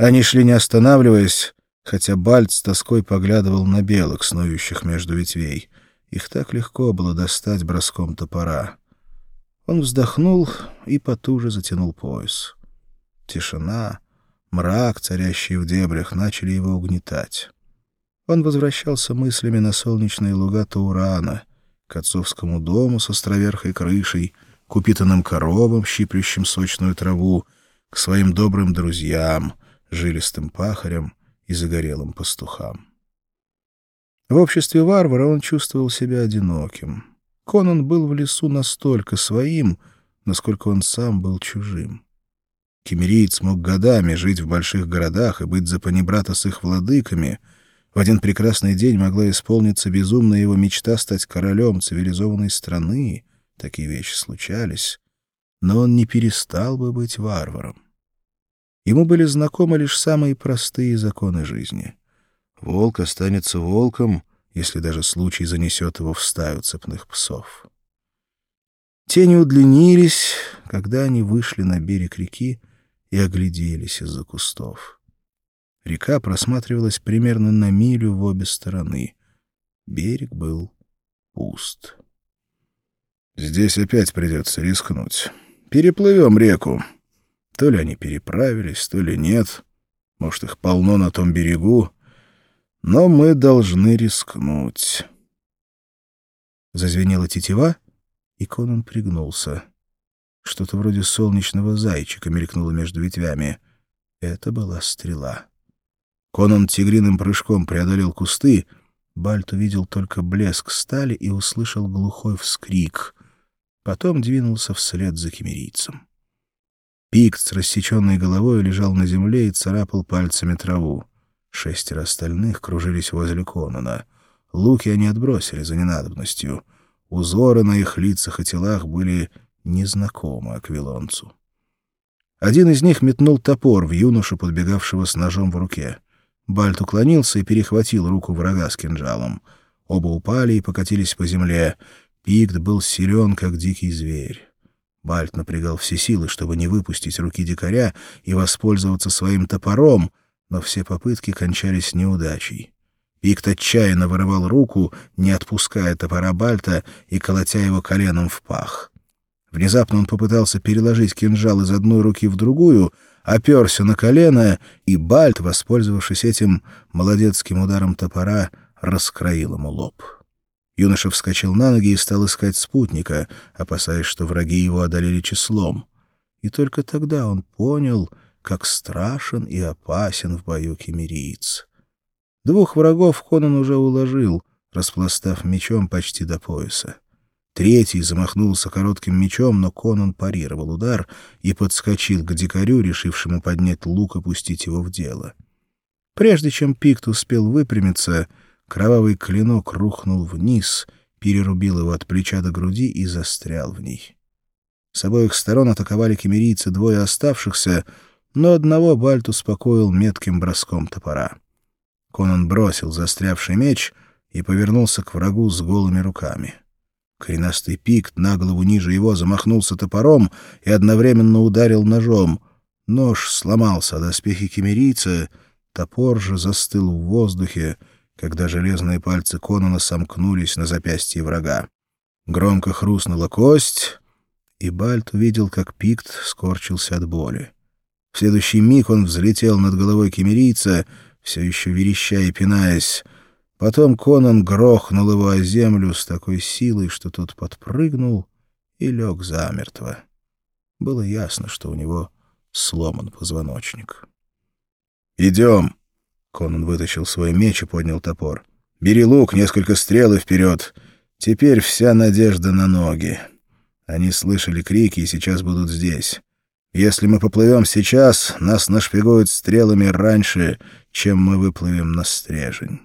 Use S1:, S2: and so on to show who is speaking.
S1: Они шли не останавливаясь, хотя Бальт с тоской поглядывал на белок, снующих между ветвей. Их так легко было достать броском топора. Он вздохнул и потуже затянул пояс. Тишина, мрак, царящий в дебрях, начали его угнетать. Он возвращался мыслями на солнечные луга Таурана, к отцовскому дому с островерхой крышей, к упитанным коровам, щиплющим сочную траву, к своим добрым друзьям, жилистым пахарям и загорелым пастухам. В обществе варвара он чувствовал себя одиноким. Конан был в лесу настолько своим, насколько он сам был чужим. Кемериец мог годами жить в больших городах и быть за с их владыками — в один прекрасный день могла исполниться безумная его мечта стать королем цивилизованной страны. Такие вещи случались. Но он не перестал бы быть варваром. Ему были знакомы лишь самые простые законы жизни. Волк останется волком, если даже случай занесет его в стаю цепных псов. Тени удлинились, когда они вышли на берег реки и огляделись из-за кустов. Река просматривалась примерно на милю в обе стороны. Берег был пуст. «Здесь опять придется рискнуть. Переплывем реку. То ли они переправились, то ли нет. Может, их полно на том берегу. Но мы должны рискнуть». Зазвенела тетива, и Конан пригнулся. Что-то вроде солнечного зайчика мелькнуло между ветвями. Это была стрела. Конан тигриным прыжком преодолел кусты. Бальт увидел только блеск стали и услышал глухой вскрик. Потом двинулся вслед за кемерийцем. Пикт с рассеченной головой лежал на земле и царапал пальцами траву. Шестеро остальных кружились возле Конана. Луки они отбросили за ненадобностью. Узоры на их лицах и телах были незнакомы аквилонцу. Один из них метнул топор в юношу, подбегавшего с ножом в руке. Бальт уклонился и перехватил руку врага с кинжалом. Оба упали и покатились по земле. Пикт был силен, как дикий зверь. Бальт напрягал все силы, чтобы не выпустить руки дикаря и воспользоваться своим топором, но все попытки кончались неудачей. Пикт отчаянно вырывал руку, не отпуская топора Бальта и колотя его коленом в пах. Внезапно он попытался переложить кинжал из одной руки в другую — оперся на колено, и Бальт, воспользовавшись этим молодецким ударом топора, раскроил ему лоб. Юноша вскочил на ноги и стал искать спутника, опасаясь, что враги его одолели числом. И только тогда он понял, как страшен и опасен в бою кемериец. Двух врагов Конан уже уложил, распластав мечом почти до пояса. Третий замахнулся коротким мечом, но Конан парировал удар и подскочил к дикарю, решившему поднять лук и пустить его в дело. Прежде чем Пикт успел выпрямиться, кровавый клинок рухнул вниз, перерубил его от плеча до груди и застрял в ней. С обоих сторон атаковали кемерийцы двое оставшихся, но одного Бальт успокоил метким броском топора. Конан бросил застрявший меч и повернулся к врагу с голыми руками. Коренастый пикт на голову ниже его замахнулся топором и одновременно ударил ножом. Нож сломался о доспехи кемерийца, топор же застыл в воздухе, когда железные пальцы Конона сомкнулись на запястье врага. Громко хрустнула кость, и Бальт увидел, как пикт скорчился от боли. В следующий миг он взлетел над головой кемерийца, все еще вереща и пинаясь. Потом Конан грохнул его о землю с такой силой, что тот подпрыгнул и лег замертво. Было ясно, что у него сломан позвоночник. «Идем!» — Конан вытащил свой меч и поднял топор. «Бери лук, несколько стрел и вперед. Теперь вся надежда на ноги. Они слышали крики и сейчас будут здесь. Если мы поплывем сейчас, нас нашпигуют стрелами раньше, чем мы выплывем на стрежень».